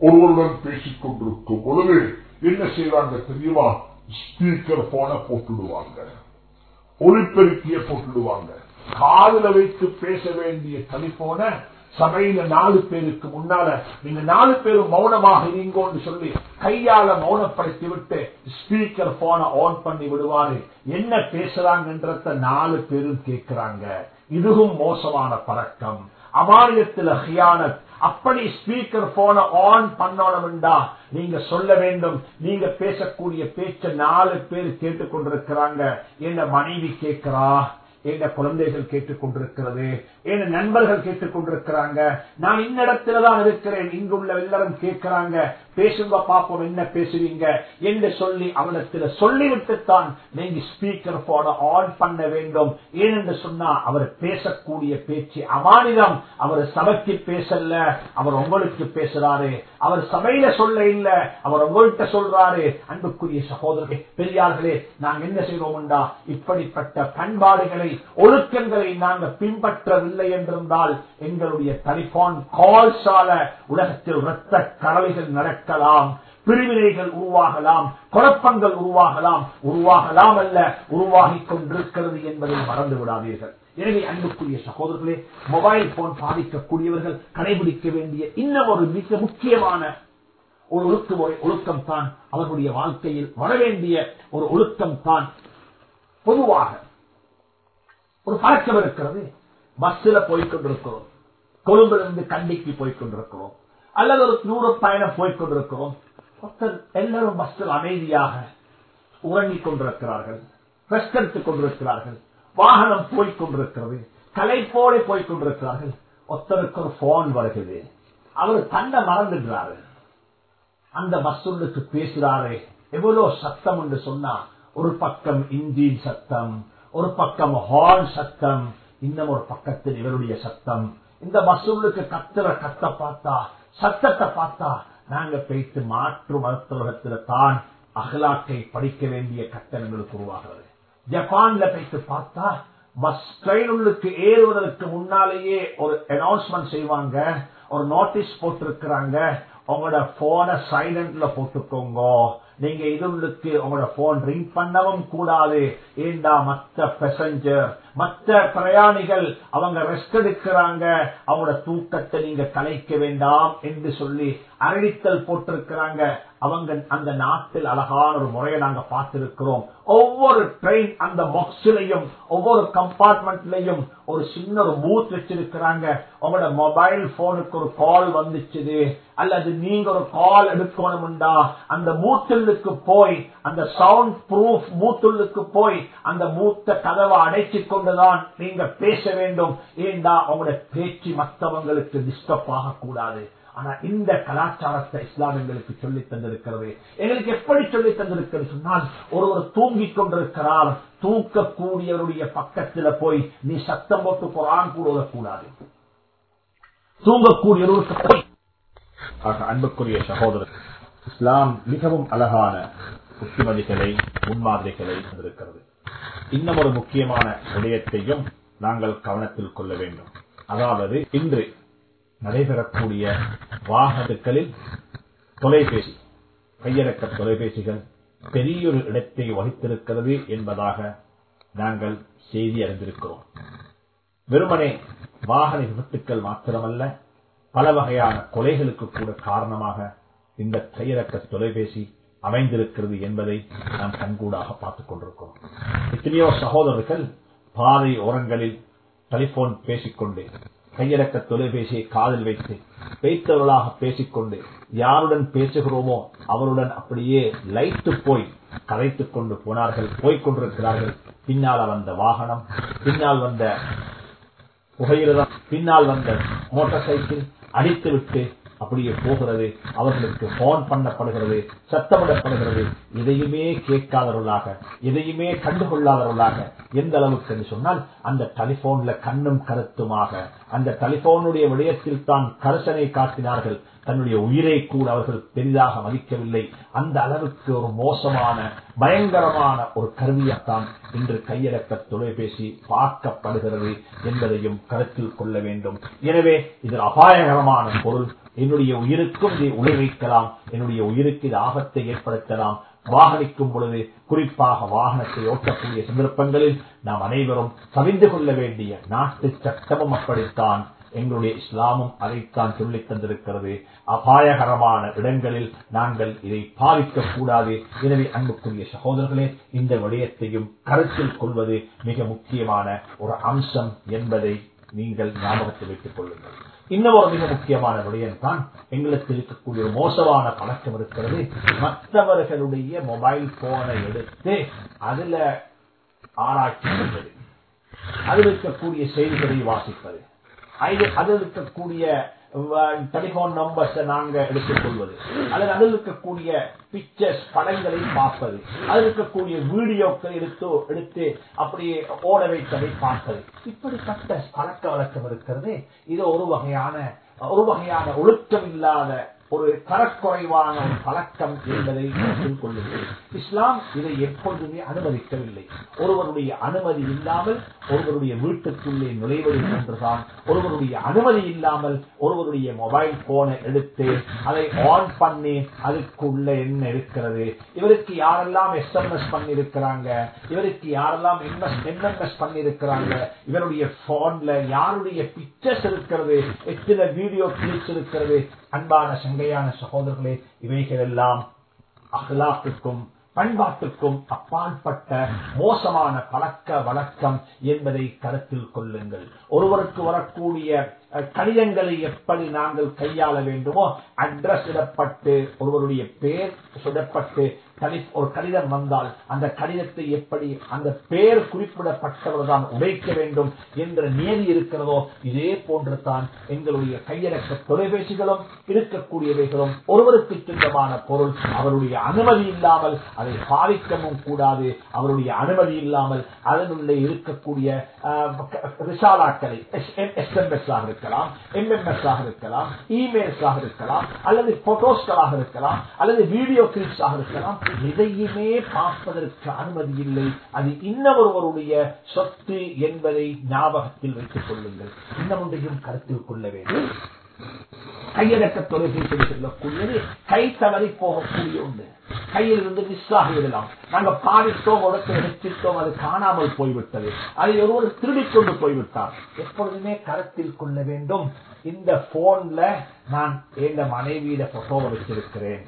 ஒருவருடன் பேசிக் கொண்டிருக்கும் பொழுது என்ன செய்வாங்க தெரியுமா? ஸ்பீக்கர் போன போட்டுடுவாங்க. ஒளிப்பெருக்கிய போட்டுடுவாங்க. காதல வைத்து பேச வேண்டிய தனிப்போன சபையில நாலு பேருக்கு முன்னால நீங்க நாலு பேரும் மௌனமாக இருங்கோன்னு சொல்லி கையால மௌனப்படுத்தி விட்டு ஸ்பீக்கர் போன ஆன் பண்ணி விடுவாரு. என்ன பேசுறாங்கன்றத நாலு பேரும் கேட்கிறாங்க இதுவும் மோசமான பழக்கம். அமானியத்தில் ஹியானத். அப்படி ஸ்பீக்கர் போன ஆன் பண்ணணும்டா. நீங்க சொல்ல வேண்டும். நீங்க பேசக்கூடிய பேச்ச நாலு பேர் கேட்டுக்கொண்டிருக்கிறாங்க. என்ன மனைவி கேட்கிறா எங்க குழந்தைகள் கேட்டுக் கொண்டிருக்கிறது என் நண்பர்கள் கேட்டுக் கொண்டிருக்கிறாங்க நான் இன்னிடத்துலதான் இருக்கிறேன். இங்குள்ள எல்லாரும் கேட்கிறாங்க. பேசுங்க பாப்போம் என்ன பேசுவீங்க என்று சொல்லி அவனத்தில் சொல்லிவிட்டுத்தான் நீங்க ஸ்பீக்கர் போன ஆன் பண்ண வேண்டும். ஏனென்று சொன்னா அவர் பேசக்கூடிய பேச்சு அமானிதம். அவர் சபைக்கு பேசல அவர் உங்களுக்கு பேசுறாரு. அவர் சபையில சொல்ல இல்ல அவர் உங்கள்கிட்ட சொல்றாரு. அன்புக்குரிய சகோதரர்களே பெரியார்களே நாங்க என்ன செய்வோம்டா இப்படிப்பட்ட பண்பாடுகளை ஒழுக்கங்களை நாங்கள் பின்பற்றவில்லை என்றிருந்தால் எங்களுடைய டெலிபோன் கால்ஸால உலகத்தில் இரத்த நடக்க இருக்கலாம் பிரிவினைகள் உருவாகலாம். குழப்பங்கள் உருவாகலாம். உருவாகலாம் அல்ல உருவாகிக் கொண்டிருக்கிறது என்பதை மறந்து விடாதீர்கள். எனவே அன்புக்குரிய சகோதரர்களே மொபைல் போன் பாதிக்கக்கூடியவர்கள் கடைபிடிக்க வேண்டிய இன்னும் ஒரு மிக முக்கியமான ஒரு ஒழுக்க ஒழுக்கம் தான் அவர்களுடைய வாழ்க்கையில் வர வேண்டிய ஒரு ஒழுக்கம் தான். பொதுவாக ஒரு பழக்கம் இருக்கிறது. பஸ்ல போய்கொண்டிருக்கிறோம் கொழும்பிலிருந்து கண்டிக்கு போய்கொண்டிருக்கிறோம் அல்லது ஒரு நூறு பயணம் போய்கொண்டிருக்கிறோம் எல்லாரும் பஸ்ஸில் அமைதியாக உறங்கிக் கொண்டிருக்கிறார்கள். ரெஸ்ட் எடுத்துக் கொண்டிருக்கிறார்கள். வாகனம் போய்கொண்டிருக்கிறது கலைப்போட போய்கொண்டிருக்கிறார்கள் ஒருத்தருக்கு ஒரு போன் வருகிறது. அவர் தன்னை மறந்துடுறாரு. அந்த மசூலுக்கு பேசுறாரு. எவ்வளவு சத்தம் என்று சொன்னா ஒரு பக்கம் இன்ஜின் சத்தம் ஒரு பக்கம் ஹார்ன் சத்தம் இன்னும் ஒரு பக்கத்தில் இவருடைய சத்தம். இந்த மசூலுக்கு கத்துற கத்த பார்த்தா சத்தத்தை பார்த்தா நாங்க பேய்த்து மாற்று மருத்துவத்தில் தான் அகலாக்கை படிக்க வேண்டிய கட்டணங்களுக்கு உருவாகிறது. ஜப்பான்ல பேய்த்து பார்த்தா பஸ் ட்ரெயினுக்கு ஏறுவதற்கு முன்னாலேயே ஒரு அனௌன்ஸ்மெண்ட் செய்வாங்க ஒரு நோட்டீஸ் போட்டிருக்கிறாங்க. உங்களோட போனை சைலண்ட்ல போட்டுக்கோங்க. நீங்க இதுக்கு உங்களோட போன் ரிங் பண்ணவும் கூடாது. ஏண்டா மத்த பேசஞ்சர் மற்ற பிரயாணிகள் அவங்க ரெஸ்ட் எடுக்கிறாங்க அவங்களோட தூக்கத்தை நீங்க கலைக்க வேண்டாம் என்று சொல்லி அறிவித்தல் போட்டிருக்கிறாங்க. அவங்க அந்த நாட்டில் அழகான ஒரு முறையை நாங்க பார்த்திருக்கிறோம். ஒவ்வொரு ட்ரெயின் அந்த பாக்ஸ்லயும் ஒவ்வொரு கம்பார்ட்மெண்ட்லயும் ஒரு சின்ன ஒரு பூத் வச்சிருக்கிறாங்க. உங்களோட மொபைல் போனுக்கு ஒரு கால் வந்துச்சு அல்லது நீங்க ஒரு கால் எடுக்கணும்டா. அந்த மூத்துள்ளுக்கு போய் அந்த சவுண்ட் ப்ரூஃப் மூத்துள்ளுக்கு போய் அந்த மூத்த கதவை அடைச்சு கொண்டுதான் நீங்க பேச வேண்டும். ஏண்டா உங்களோட பேச்சு மற்றவங்களுக்கு டிஸ்டர்ப் ஆகக்கூடாது? ஆனா இந்த கலாச்சாரத்தை இஸ்லாம் எங்களுக்கு சொல்லி தந்திருக்கிறது. எங்களுக்கு எப்படி சொல்லி தந்திருக்கிறது சொன்னால் ஒருவர் தூங்கிக் கொண்டிருக்கிறார் தூக்கக்கூடியவருடைய பக்கத்துல போய் நீ சத்தம் போட்டு குரான் கூட கூடாது தூங்கக்கூடியவருக்கு அன்புக்குரிய சகோதரர் இஸ்லாம் மிகவும் அழகான புத்திமதிகளை முன்மாதிரிகளை தந்திருக்கிறது. இன்னும் ஒரு முக்கியமான விடயத்தையும் நாங்கள் கவனத்தில் கொள்ள வேண்டும். அதாவது இன்று நடைபெறக்கூடிய வாகனத்துக்களில் தொலைபேசி கையடக்க தொலைபேசிகள் பெரியொரு இடத்தை வகித்திருக்கிறது என்பதாக நாங்கள் செய்தி அறிந்திருக்கிறோம். வெறுமனே வாகன விபத்துக்கள் மாத்திரமல்ல பல வகையான கொலைகளுக்கு கூட காரணமாக இந்த கையடக்க தொலைபேசி அமைந்திருக்கிறது என்பதை நாம் கண்கூடாக பார்த்துக் கொண்டிருக்கிறோம். எத்தனையோ சகோதரர்கள் பாதை ஓரங்களில் டெலிபோன் பேசிக்கொண்டு கையடக்க தொலைபேசியை காதில் வைத்து பேய்த்தவர்களாக பேசிக்கொண்டு யாருடன் பேசுகிறோமோ அவருடன் அப்படியே லைட்டு போய் கரைத்துக் கொண்டு போனார்கள் போய்கொண்டிருக்கிறார்கள் பின்னால் வந்த வாகனம் பின்னால் வந்த புகையிரதம் பின்னால் வந்த மோட்டார் சைக்கிள் அடித்துவிட்டு அப்படியே போகிறது அவர்களுக்கு போன் பண்ணப்படுகிறது சத்தமிடப்படுகிறது. எதையுமே கேட்காதவர்களாக எதையுமே கண்டுகொள்ளாதவர்களாக எந்த அளவுக்கு என்று சொன்னால் அந்த டெலிபோன்ல கண்ணும் கருத்துமாக அந்த டெலிபோனுடைய விடயத்தில் தான் கரிசனை காட்டினார்கள். தன்னுடைய உயிரை கூட அவர்கள் பெரிதாக மதிக்கவில்லை. அந்த அளவுக்கு ஒரு மோசமான பயங்கரமான ஒரு கருவியைத்தான் இன்று கையடக்க தொலைபேசி பார்க்கப்படுகிறது என்பதையும் கருத்தில் கொள்ள வேண்டும். எனவே இது அபாயகரமான பொருள் என்னுடைய உயிருக்கும் இதை உழைவைக்கலாம் என்னுடைய உயிருக்கு இது ஆபத்தை ஏற்படுத்தலாம். வாகனிக்கும் பொழுது குறிப்பாக வாகனத்தை ஓட்டக்கூடிய சந்தர்ப்பங்களில் நாம் அனைவரும் கவிந்து கொள்ள வேண்டிய நாட்டு சட்டமும் அப்படித்தான். எங்களுடைய இஸ்லாமும் அதைத்தான் சொல்லித் தந்திருக்கிறது. அபாயகரமான இடங்களில் நாங்கள் இதை பாவிக்க கூடாது. எனவே அன்புக்குரிய சகோதரர்களே இந்த விடயத்தையும் கருத்தில் கொள்வது மிக முக்கியமான ஒரு அம்சம் என்பதை நீங்கள் ஞாபகத்தில் வைத்துக் கொள்ளுங்கள். இன்னும் ஒரு மிக முக்கியமான விடயம் தான் எங்களுக்கு இருக்கக்கூடிய ஒரு மோசமான பழக்கம் இருக்கிறது. மற்றவர்களுடைய மொபைல் போனை எடுத்து அதுல ஆராய்ச்சி செய்வது. அதில் இருக்கக்கூடிய செய்திகளை வாசிப்பது. அதில் இருக்கக்கூடிய டெலிபோன் நம்பர்ஸ் நாங்க எடுத்துக் கொள்வது அல்லது அதில் இருக்கக்கூடிய பிக்சர்ஸ் படங்களை பார்ப்பது. அதில் இருக்கக்கூடிய வீடியோக்கள் எடுத்து எடுத்து அப்படியே ஓட வைத்ததை பார்ப்பது. இப்படிப்பட்ட பழக்க வழக்கம் இருக்கிறது. இது ஒரு வகையான ஒரு வகையான ஒழுக்கம் இல்லாத ஒரு தரக்குறைவான ஒரு பழக்கம் என்பதை கருத்தில் கொள்ளுங்கள். இஸ்லாம் இதை எப்பொழுதுமே அனுமதிக்கவில்லை. ஒருவருடைய அனுமதி இல்லாமல் ஒருவருடைய வீட்டுக்குள்ளே நுழைவது போன்றுதான். ஒருவருடைய அனுமதி இல்லாமல் ஒருவருடைய மொபைல் போனை எடுத்து அதை ஆன் பண்ணி அதுக்குள்ள என்ன இருக்கிறது? இவருக்கு யாரெல்லாம் எஸ்எம்எஸ் பண்ணி இருக்கிறாங்க இவருக்கு யாரெல்லாம் என்எம்எஸ் பண்ணி இருக்கிறாங்க இவருடைய போன்ல யாருடைய பிக்சர்ஸ் இருக்கிறது? எத்தனை வீடியோ கிளிப்ஸ் இருக்கிறது? அன்பான சங்கையான சகோதரர்களே இவைகள் எல்லாம் அகலாத்துக்கும் பண்பாட்டுக்கும் அப்பாற்பட்ட மோசமான பழக்க வழக்கம் என்பதை கருத்தில் கொள்ளுங்கள். ஒருவருக்கு வரக்கூடிய கடிதங்களை எப்படி நாங்கள் கையாள வேண்டுமோ அட்ரஸ் இடப்பட்டு ஒருவருடைய பேர் சுடப்பட்டு ஒரு கடிதம் வந்தால் அந்த கடிதத்தை எப்படி அந்த பெயர் குறிப்பிடப்பட்டவர் தான் உடைக்க வேண்டும் என்ற நியதி இருக்கிறதோ இதே போன்று தான் எங்களுடைய கையடக்க தொலைபேசிகளும் இருக்கக்கூடியவைகளும் ஒருவருக்கு சொந்தமான பொருள். அவருடைய அனுமதி இல்லாமல் அதை பாதிக்கவும் கூடாது. அவருடைய அனுமதி இல்லாமல் அதனுள்ளே இருக்கக்கூடிய ரிசாலாக்களை எஸ்எம்எஸ் ஆக இருக்கலாம் எம்எம்எஸ் ஆக இருக்கலாம் இமெயில்ஸ் ஆக இருக்கலாம் அல்லது போட்டோஸ்களாக இருக்கலாம் அல்லது வீடியோ கிளிப்ஸ் ஆக இருக்கலாம் எதையுமே பார்ப்பதற்கு அனுமதி இல்லை. அது இன்னொருவருடைய சொத்து என்பதை ஞாபகத்தில் வைத்துக் கொள்ளுங்கள். இன்னமொன்றையும் கருத்தில் கொள்ள வேண்டும். கையடக்க தொலைபேசி சொல்லக்கூடியது கை தவறி போகக்கூடிய ஒன்று கையில் இருந்து மிஸ் ஆகிவிடலாம் நாங்க பாடித்தோம் உடத்தை வச்சிட்டோம் அது காணாமல் போய்விட்டது. அதை ஒருவர் திருடிக் கொண்டு போய்விட்டார். எப்பொழுதுமே கருத்தில் கொள்ள வேண்டும். இந்த போன்ல நான் எந்த மனைவியில போட்டோ வச்சிருக்கிறேன்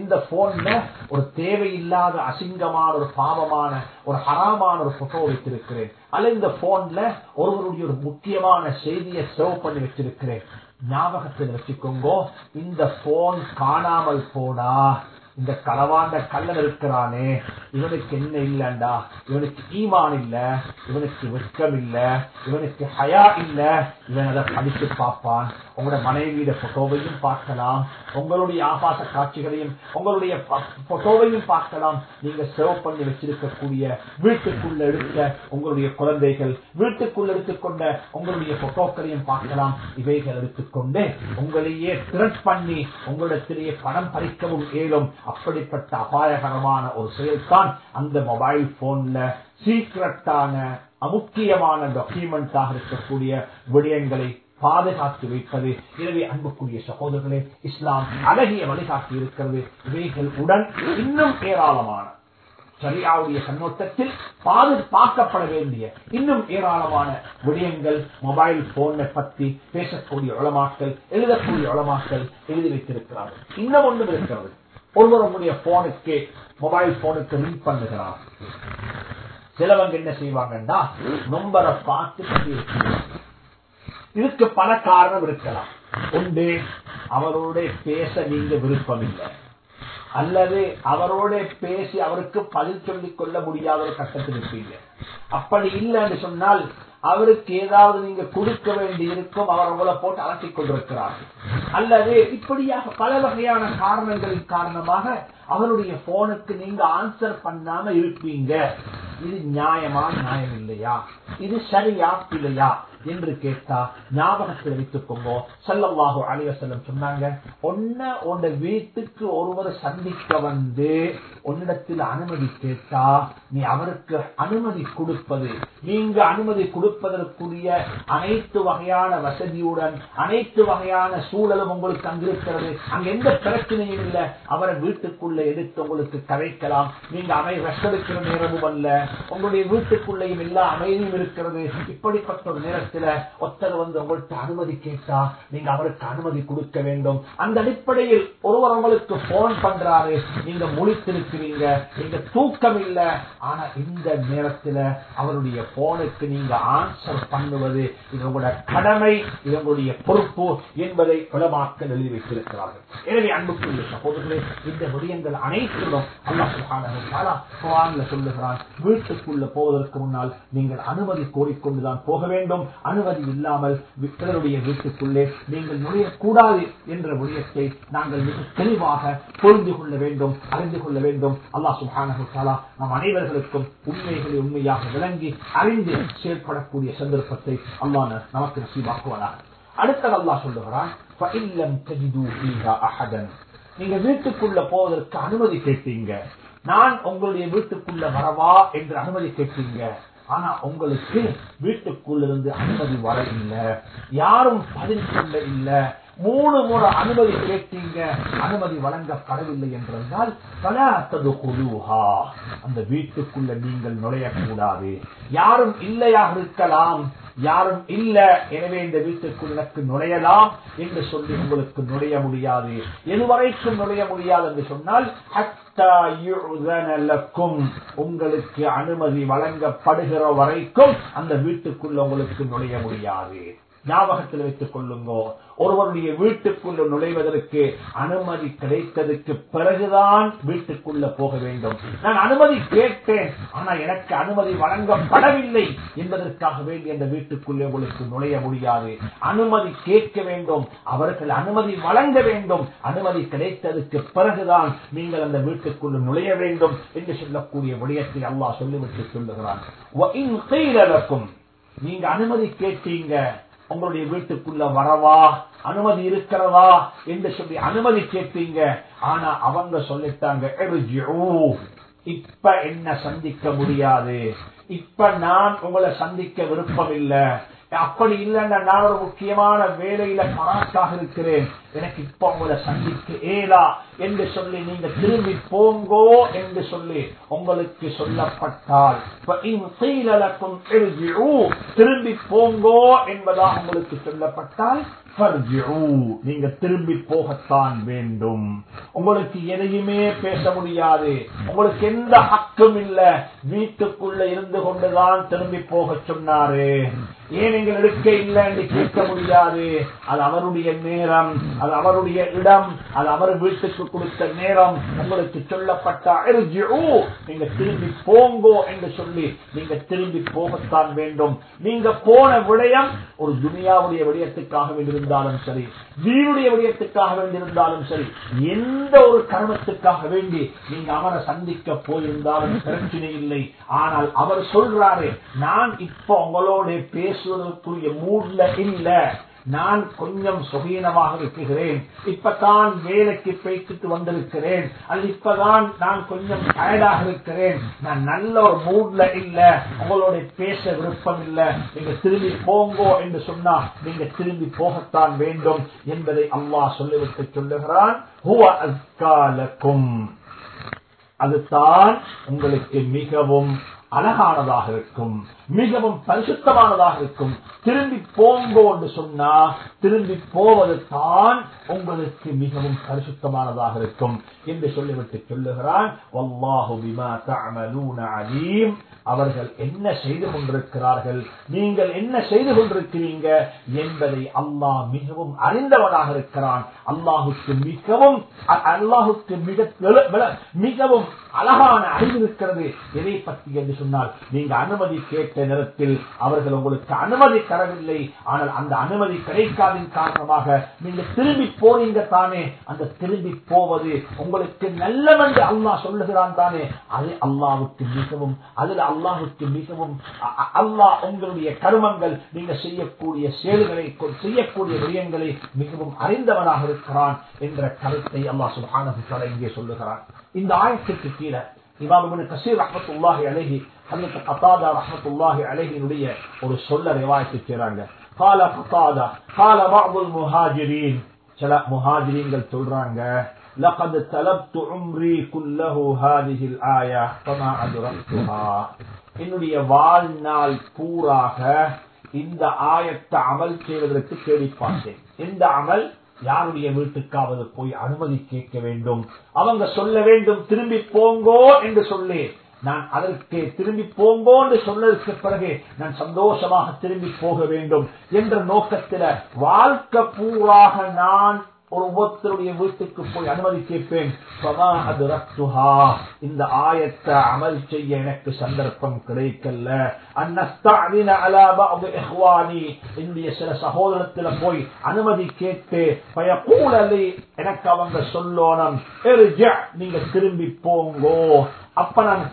இந்த போன்ல ஒரு தேவையில்லாத அசிங்கமான ஒரு பாவமான ஒரு ஹராமான ஒரு போட்டோ வைத்திருக்கிறேன் அல்ல இந்த போன்ல ஒருவருடைய ஒரு முக்கியமான செய்தியை சேவ் பண்ணி வச்சிருக்கிறேன். ஞாபகத்தில் வச்சுக்கோங்க. இந்த போன் காணாமல் போனா இந்த களவாண்ட கல்லன் இருக்கிறானே இவனுக்கு என்ன இல்லண்டா? இவனுக்கு ஈமான் இல்ல இவனுக்கு வெட்கம் இல்ல இவனுக்கு ஹயா இல்ல. இவன் அதை படித்து பார்ப்பான். உங்களோட மனைவியோட போட்டோவையும் பார்க்கலாம். உங்களுடைய ஆபாச காட்சிகளையும் உங்களுடைய போட்டோவையும் பார்க்கலாம். நீங்க சேவ் பண்ணி வச்சிருக்கக்கூடிய வீட்டுக்குள்ள எடுத்த உங்களுடைய குழந்தைகள் வீட்டுக்குள்ள எடுத்துக்கொண்ட உங்களுடைய போட்டோக்களையும் பார்க்கலாம். இவைகள் எடுத்துக்கொண்டு உங்களையே திரட் பண்ணி உங்களிடத்திலேயே பணம் பறிக்கவும் இயலும் அப்படிப்பட்ட அபாயகரமான ஒரு செயல்தான் அந்த மொபைல் போன்ல சீக்ரெட்டான முக்கியமான டாக்குமெண்டாக இருக்கக்கூடிய விடயங்களை பாதுகாத்து வைப்பது. எனவே அன்புக்குரிய சகோதரர்களே இஸ்லாம் அழகிய வழிகாட்டி இருக்கிறது. இவைகள் உடன் இன்னும் ஏராளமான சரியாவுடைய கண்ணோட்டத்தில் பாதுகாக்கப்பட வேண்டிய இன்னும் ஏராளமான விடயங்கள் மொபைல் போனை பற்றி பேசக்கூடிய உளமாக்கல் எழுதக்கூடிய உளமாக்கல் எழுதி வைத்திருக்கிறார்கள். இன்னும் ஒன்றும் இருக்கிறது. ஒருவர் உங்களுடைய போனுக்கு மொபைல் போனுக்கு லிங்க் பண்ணுகிறார். சிலவங்க என்ன செய்வாங்கன்னா நம்பரை பார்த்து இதுக்கு பல காரணம் இருக்கலாம். ஒன்று அவரோட பேச நீங்க விருப்பம் இல்லை அல்லது அவரோட பேசி அவருக்கு பதில் சொல்லிக் கொள்ள முடியாத ஒரு கட்டத்தில் இருப்பீங்க. அப்படி இல்லைன்னு சொன்னால் அவருக்கு ஏதாவது நீங்க கொடுக்க வேண்டி இருக்கும் அவர் உங்களை போட்டு அலட்டிக் கொண்டிருக்கிறார்கள். அல்லது இப்படியாக பல வகையான காரணங்களின் காரணமாக அவருடைய போனுக்கு நீங்க ஆன்சர் பண்ணாம இருப்பீங்க. இது நியாயமா நியாயம் இல்லையா இது சரியா இல்லையா என்று கேட்டா ஞாபகத்தில் வைத்துக்கோங்க செல்லவாக அலிவசல்லம் சொன்னாங்க ஒன்ன உன்ன வீட்டுக்கு ஒருவர் சந்திக்க வந்து உன்னிடத்தில் அனுமதி கேட்டா நீ அவருக்கு அனுமதி கொடுப்பது நீங்க அனுமதி கொடுப்பதற்குரிய அனைத்து வகையான வசதியுடன் அனைத்து வகையான சூழலும் உங்களுக்கு அங்கிருக்கிறது. அங்க எந்த பிரச்சனையும் இல்லை. அவரை வீட்டுக்குள்ள எடுத்து உங்களுக்கு கதைக்கலாம் நீங்க அவை ரசெடுக்கிற நேரமும் அல்ல. உங்களுடைய வீட்டுக்குள்ளேயும் எல்லா அமைதியும் இருக்கிறது. இப்படிப்பட்ட ஒரு நேரத்தில் ஒத்தர் வந்து உங்கள்கிட்ட அனுமதி கேட்டா நீங்க அவருக்கு அனுமதி கொடுக்க வேண்டும். அந்த அடிப்படையில் ஒருவர் உங்களுக்கு போன் பண்றாரு. நீங்க முழித்திருக்கிறீங்க. நீங்க தூக்கம் இல்லை ஆனா இந்த நேரத்தில் அவருடைய போனுக்கு நீங்க ஆன்சர் பண்ணுவது இது கடமை இவங்களுடைய பொறுப்பு என்பதை உலமாக்கல் எழுதி வைத்திருக்கிறார்கள். எனவே அன்புக்குரிய சகோதரர்களே இந்த விடயங்கள் அனைத்திலும் அல்லாஹ் சொல்லுகிறான். வீட்டுக்குள்ள போவதற்கு முன்னால் நீங்கள் அனுமதி கோரிக்கொண்டுதான் போக வேண்டும். அனுமதி இல்லாமல் பிறருடைய வீட்டுக்குள்ளே நீங்கள் நுழையக்கூடாது என்ற விடயத்தை நாங்கள் மிக தெளிவாக புரிந்து கொள்ள வேண்டும் அறிந்து கொள்ள வேண்டும். அல்லாஹ் சுஹானா நம் அனைவர்களுக்கும் உண்மைகளை உண்மையாக விளங்கி அறிந்து செயல்படக்கூடிய சந்தர்ப்பத்தை அல்லாஹ் நமக்கு நசீவாக்குவதாக அடுத்த அல்லாஹ் சொல்லுகிறான் நீங்க வீட்டுக்குள்ள போவதற்கு அனுமதி கேட்பீங்க. நான் உங்களுடைய வீட்டுக்குள்ள வரவா என்று அனுமதி கேட்பீங்க. ஆனா உங்களுக்கு வீட்டுக்குள்ள இருந்து அனுமதி வர இல்லை யாரும் பதில் இல்லை. மூணு முறை அனுமதி கேட்டீங்க. அனுமதி வழங்கப்படவில்லை என்றால் பலாத்தது குழுஹா அந்த வீட்டுக்குள்ள நீங்கள் நுழையக்கூடாது. யாரும் இல்லையாக இருக்கலாம். யாரும் இல்ல. எனவே இந்த வீட்டுக்குள்ளக்கு நுழையலாம் என்று சொல்லி உங்களுக்கு நுழைய முடியாது. எதுவரைக்கும் நுழைய முடியாது என்று சொன்னால் உங்களுக்கு அனுமதி வழங்கப்படுகிற வரைக்கும் அந்த வீட்டுக்குள்ள உங்களுக்கு நுழைய முடியாது. ஞாபகத்தில் வைத்துக் கொள்ளுங்கோ. ஒருவருடைய வீட்டுக்குள்ள நுழைவதற்கு அனுமதி கிடைத்ததுக்கு பிறகுதான் வீட்டுக்குள்ள போக வேண்டும். நான் அனுமதி கேட்டேன் ஆனா எனக்கு அனுமதி வழங்கப்படவில்லை என்பதற்காக வேண்டி அந்த வீட்டுக்குள்ளே உங்களுக்கு நுழைய முடியாது. அனுமதி கேட்க வேண்டும் அவர்கள் அனுமதி வழங்க வேண்டும். அனுமதி கிடைத்ததுக்கு பிறகுதான் நீங்கள் அந்த வீட்டுக்குள்ள நுழைய வேண்டும் என்று சொல்லக்கூடிய விடயத்தை அல்லாஹ் சொல்லிவிட்டு சொல்லுகிறார் நீங்க அனுமதி கேட்டீங்க உங்களுடைய வீட்டுக்குள்ள வரவா? அனுமதி இருக்கிறதா? என்று சொல்லி அனுமதி கேட்பீங்க ஆனா அவங்க சொல்லிட்டாங்க இப்ப என்ன சந்திக்க முடியாது? இப்ப நான் உங்களை சந்திக்க விருப்பம் இல்லை அப்படி இல்லைன்னா நான் ஒரு முக்கியமான வேலையில கராக்காக இருக்கிறேன். எனக்கு இப்ப உங்களை சந்திக்க ஏதா என்று சொல்லி நீங்க திரும்பி போங்கோ என்று சொல்லி உங்களுக்கு சொல்லப்பட்டால் திரும்பி போங்கோ என்பதா உங்களுக்கு சொல்லப்பட்டால் நீங்க திரும்பி போகத்தான் வேண்டும். உங்களுக்கு எதையுமே பேச முடியாது. உங்களுக்கு எந்த ஹக்கும் இல்ல. வீட்டுக்குள்ள இருந்து கொண்டுதான் திரும்பி போக சொன்னாரு. ஏன் நீங்கள் எடுக்க இல்லை என்று கேட்க முடியாது? அது அவருடைய நேரம் அது அவருடைய இடம் அது அவர் வீட்டுக்கு கொடுத்த நேரம். உங்களுக்கு சொல்லப்பட்ட நீங்க திரும்பி போங்கோ என்று சொல்லி நீங்க திரும்பி போகத்தான் வேண்டும். நீங்க போன விடயம் ஒரு துனியாவுடைய விடயத்துக்காக வேண்டியிருந்தாலும் சரி வீருடைய விடயத்துக்காக வேண்டியிருந்தாலும் சரி எந்த ஒரு கர்மத்துக்காக வேண்டி நீங்க அவரை சந்திக்க போயிருந்தாலும் பிரச்சனை இல்லை. ஆனால் அவர் சொல்றாரு நான் இப்ப உங்களோட பேசுவதற்குரிய மூட்ல இல்ல. நான் கொஞ்சம் சுகீனமாக இருக்கிறேன். இப்பதான் வேலைக்கு பேசிட்டு வந்திருக்கிறேன். அது இப்பதான் நான் கொஞ்சம் டயர்டாக இருக்கிறேன். நான் நல்ல ஒரு மூட்ல இல்ல. உங்களோட பேச விருப்பம் இல்ல. நீங்க திரும்பி போங்கோ என்று சொன்னா நீங்க திரும்பி போகத்தான் வேண்டும் என்பதை அல்லாஹ் சொல்லிவிட்டு சொல்லுகிறான். அதுதான் உங்களுக்கு மிகவும் அழகானதாக இருக்கும் மிகவும் பரிசுத்தமானதாக இருக்கும். திரும்பி போங்கோ என்று சொன்னா திரும்பி போவது தான் உங்களுக்கு மிகவும் பரிசுத்தமானதாக இருக்கும் என்று சொல்லிவிட்டு சொல்லுகிறான். அலீம்." அவர்கள் என்ன செய்து கொண்டிருக்கிறார்கள்? நீங்கள் என்ன செய்து கொண்டிருக்கிறீங்க என்பதை அல்லாஹ் மிகவும் அறிந்தவனாக இருக்கிறான். அல்லாஹுக்கு மிகவும் அல்லாஹுக்கு மிக மிகவும் அழகான அறிவு இருக்கிறது எதை பற்றி என்று சொன்னால் நீங்க அனுமதி கேட்ட நேரத்தில் அவர்கள் உங்களுக்கு அனுமதி தரவில்லை. ஆனால் அந்த அனுமதி கிடைக்காதின் காரணமாக நீங்க திரும்பி போனீங்க தானே. அந்த திரும்பி போவது உங்களுக்கு நல்லவென்று அல்லாஹ் சொல்லுகிறான் தானே. அது அல்லாவுக்கு மிகவும் அதில் அல்லாஹுக்கு மிகவும் அல்லாஹ் உங்களுடைய கருமங்கள் நீங்க செய்யக்கூடிய செயல்களை கொ- செய்யக்கூடிய விடயங்களை மிகவும் அறிந்தவனாக இருக்கிறான் என்ற கருத்தை அல்லாஹ் சுப்ஹானஹு வ இங்கே சொல்லுகிறான். இந்த ஆயத்துக்கு கீழே இமாம் இப்னு கஸீர் ரஹ்மத்துல்லாஹி அலைஹி ஹஜ்ரத் கதாதா ரஹ்மத்துல்லாஹி அலைஹினுடைய ஒரு சொல்ல ரிவாயத்து செய்றாங்க قال قتادة قال بعض المهاجرين சில முஹாஜிரீன்கள் சொல்றாங்க لقد طلبت عمري كله هذه الآية فما أدركتها என்னுடைய வாழ்நாள் பூராக இந்த ஆயத்தை அமல் செய்வதற்கு தேடி பார்த்தேன் இந்த அமல் யாருடைய வீட்டுக்காவது போய் அனுமதி கேட்க வேண்டும். அவங்க சொல்ல வேண்டும் திரும்பி போங்கோ என்று சொல்லி. நான் அதற்கு திரும்பி போங்கோ என்று சொன்னதற்கு பிறகு நான் சந்தோஷமாக திரும்பி போக வேண்டும் என்ற நோக்கத்தில வாழ்க்கை பூராக நான் ஒரு ஒவ்வொருத்தருடைய வீட்டுக்கு போய் அனுமதி கேட்பேன். இந்த ஆயத்தை அமல் செய்ய எனக்கு சந்தர்ப்பம் கிடைக்கல. என்னுடைய சில சகோதரத்துல போய் அனுமதி கேட்டு பய பயக்கூடலி எனக்கு அவங்க சொல்லோனம் நீங்க திரும்பி போங்கோ. அப்ப நான்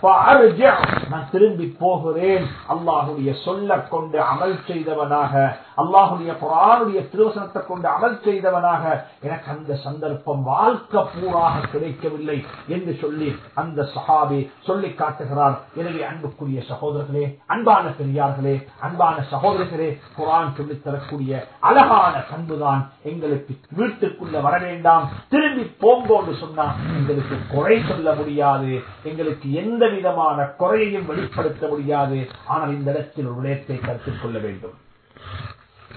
நான் திரும்பி போகிறேன். அல்லாஹுடைய சொல்ல கொண்டு அமல் செய்தவனாக அல்லாஹுடைய குரானுடைய திருவசனத்தை கொண்டு அமல் செய்தவனாக எனக்கு அந்த சந்தர்ப்பம் வாழ்க்கை பூராக கிடைக்கவில்லை என்று சொல்லி அந்த சஹாபி சொல்லி காட்டுகிறார். எனவே அன்புக்குரிய சகோதரர்களே அன்பான பெரியார்களே அன்பான சகோதரர்களே குரான் சொல்லித் தரக்கூடிய அழகான பண்புதான் எங்களுக்கு வீட்டுக்குள்ள வர வேண்டாம். திரும்பி போங்கோன்னு சொன்னா எங்களுக்கு குறை சொல்ல முடியாது. எங்களுக்கு எந்த விதமான குறையையும் வெளிப்படுத்த முடியாது. ஆனால் இந்த இடத்தில் ஒரு விடயத்தை கருத்தில் கொள்ள வேண்டும்.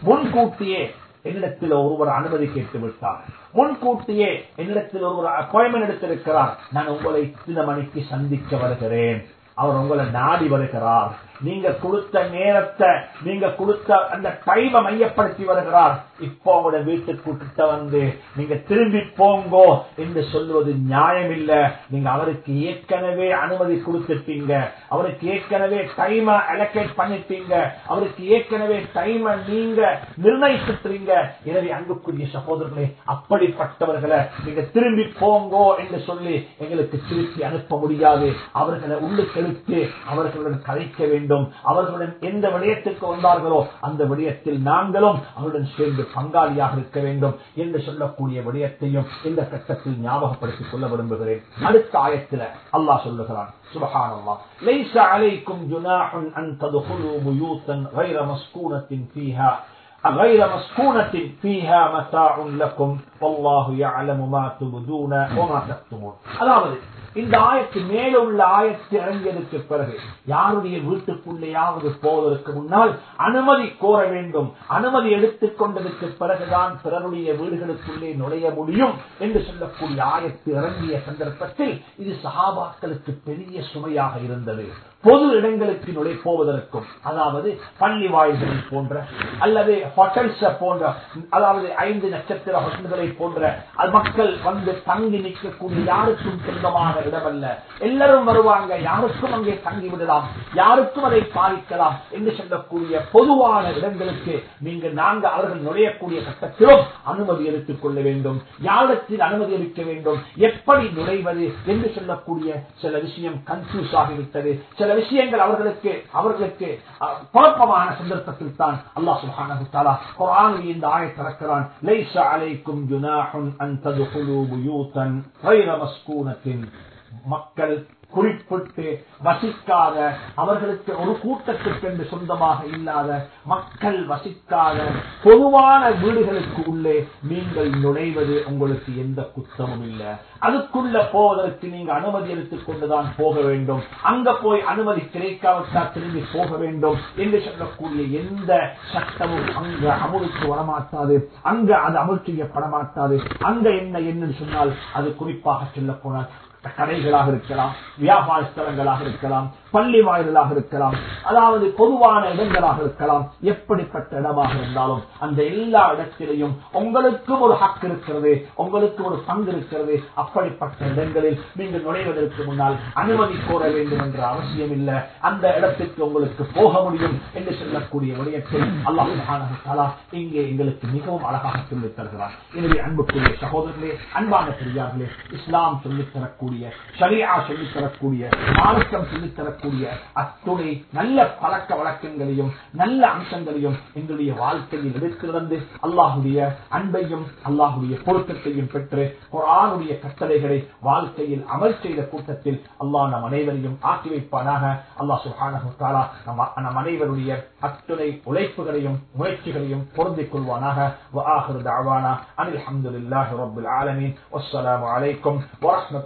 முன்கூட்டியே என்னிடத்தில் ஒருவர் அனுமதி கேட்டு விட்டார் முன்கூட்டியே என்னிடத்தில் ஒருவர் அப்பாயின்மெண்ட் எடுத்திருக்கிறார். நான் உங்களை இத்தனை மணிக்கு சந்திக்க வருகிறேன். அவர் உங்களை நாடி வருகிறார். நீங்க கொடுத்த நேரத்தை நீங்க கொடுத்த அந்த டைமை மையப்படுத்தி வருகிறார். இப்போ உங்களோட வீட்டுக்கு கூட்டிட்ட வந்து நீங்க திரும்பி போங்கோ என்று சொல்வது நியாயம் இல்ல நீங்க அவருக்கு ஏற்கனவே அனுமதி கொடுத்துட்டீங்க. அவருக்கு ஏற்கனவே டைமை அலோகேட் பண்ணிட்டீங்க. அவருக்கு ஏற்கனவே டைமை நீங்க நிர்ணயிச்சுட்டீங்க. எனவே அன்புக்குரிய சகோதரர்களே அப்படிப்பட்டவர்களை நீங்க திரும்பி போங்கோ என்று சொல்லி எங்களுக்கு திருப்பி அனுப்ப முடியாது. அவர்களை உள்ளுக்கெழுத்து அவர்களுடன் கலைக்க வேண்டும். வேண்டும் அவர்களுடன் எந்த விடயத்துக்கு வந்தார்களோ அந்த விடயத்தில் நாங்களும் அவருடன் சேர்ந்து பங்காளியாக இருக்க வேண்டும் என்று சொல்லக்கூடிய விடயத்தையும் இந்த கட்டத்தில் ஞாபகப்படுத்திக் கொள்ள விரும்புகிறேன் அடுத்த ஆயத்தில் அல்லாஹ் சொல்லுகிறான் سبحان الله ليس عليكم جناح أن تدخلوا بيوتا غير مسكونة فيها غير مسكونة فيها متاع لكم والله يعلم ما تبدون وما تكتمون அதாவது இந்த ஆயத்து மேல உள்ள ஆயத்து இறங்கியதற்கு பிறகு யாருடைய வீட்டுக்குள்ளேயாவது போவதற்கு முன்னால் அனுமதி கோர வேண்டும். அனுமதி எடுத்துக் கொண்டதற்கு பிறகுதான் பிறருடைய வீடுகளுக்குள்ளே நுழைய முடியும் என்று சொல்லக்கூடிய ஆயத்து இறங்கிய சந்தர்ப்பத்தில் இது சகாபாக்களுக்கு பெரிய சுமையாக இருந்தது. பொது இடங்களுக்கு நுழை போவதற்கும் அதாவது பள்ளி வாயில்கள் போன்ற அல்லது ஹோட்டல்ஸ் போன்ற அதாவது ஐந்து நட்சத்திர ஹோட்டல்களை போன்ற மக்கள் வந்து தங்கி நிற்கக்கூடிய யாருக்கும் சொந்தமாக இடமல்ல எல்லாரும் வருவாங்க யாருக்கும் அங்கே தங்கி விடலாம் யாருக்கும் அதை பாதிக்கலாம் என்று சொல்லக்கூடிய பொதுவான இடங்களுக்கு நீங்கள் நாங்கள் அவர்கள் நுழையக்கூடிய கட்டத்திலும் அனுமதி எடுத்துக் கொள்ள வேண்டும் யாரிடத்தில் அனுமதி அளிக்க வேண்டும் எப்படி நுழைவது என்று சொல்லக்கூடிய சில விஷயம் கன்ஃபியூஸ் ஆகிவிட்டது சில விஷயங்கள் அவர்களுக்கு அவர்களுக்கு குழப்பமான சந்தர்ப்பத்தில் தான் அல்லாஹ் சுப்ஹானஹு தஆலா குர்ஆனில் இந்த ஆயத் திறக்கிறான் லைஸ அலைக்கும் ஜுனாஹுன் அன் ததுகுலு புயூதன் غير மஸ்கூனத்தின் மக்கள் குறிப்பிட்டு வசிக்காத அவர்களுக்கு ஒரு கூட்டத்திற்கு என்று சொந்தமாக இல்லாத மக்கள் வசிக்காத பொதுவான வீடுகளுக்கு உள்ளே நீங்கள் நுழைவது உங்களுக்கு எந்த குத்தமும் இல்லை. அதுக்குள்ள போவதற்கு நீங்க அனுமதி எடுத்துக் கொண்டுதான் போக வேண்டும். அங்க போய் அனுமதி கிடைக்காவிட்டால் திரும்பி போக வேண்டும் என்று சொல்லக்கூடிய எந்த சட்டமும் அங்க அமுலுக்கு வரமாட்டாது. அங்க அது அமுல் செய்யப்பட மாட்டாது அங்க என்ன என்னன்னு சொன்னால் அது குறிப்பாக சொல்ல போனால் கடைகளாக இருக்கலாம் வியாபார ஸ்தலங்களாக இருக்கலாம் பள்ளி வாயிலாக இருக்கலாம் அதாவது பொதுவான இடங்களாக இருக்கலாம் எப்படிப்பட்ட இடமாக இருந்தாலும் அந்த எல்லா இடத்திலையும் உங்களுக்கும் ஒரு ஹக் இருக்கிறது உங்களுக்கு ஒரு பங்கு இருக்கிறது. அப்படிப்பட்ட இடங்களில் நீங்கள் நுழைவதற்கு முன்னால் அனுமதி கோர வேண்டும் என்ற அவசியம் இல்லை. அந்த இடத்திற்கு உங்களுக்கு போக முடியும் என்று சொல்லக்கூடிய விடயத்தை அல்லாஹ் இங்கே எங்களுக்கு மிகவும் அழகாக சொல்லித் தருகிறார். எனவே அன்புக்குரிய சகோதரர்களே அன்பான பெரியார்களே இஸ்லாம் சொல்லித் தரக்கூடிய ஷரியா சொல்லித் தரக்கூடிய மார்க்கம் சொல்லித் தரக்கூடிய அத்துணை நல்ல பழக்க வழக்கங்களையும் நல்ல அம்சங்களையும் எங்களுடைய வாழ்க்கையில் எடுத்திருந்து அல்லாஹுடைய அன்பையும் அல்லாஹுடைய பொருத்தத்தையும் பெற்று குரானுடைய கட்டளைகளை வாழ்க்கையில் அமல் செய்த கூட்டத்தில் அல்லாஹ் நம் அனைவரையும் ஆக்கி வைப்பானாக அல்லாஹ் சுஹானஹு தாலா நம் அனைவருடைய அத்துணை உழைப்புகளையும் முயற்சிகளையும் பொருந்திக் கொள்வானாக وآخر دعوانا أن الحمد لله رب العالمين والسلام عليكم ورحمة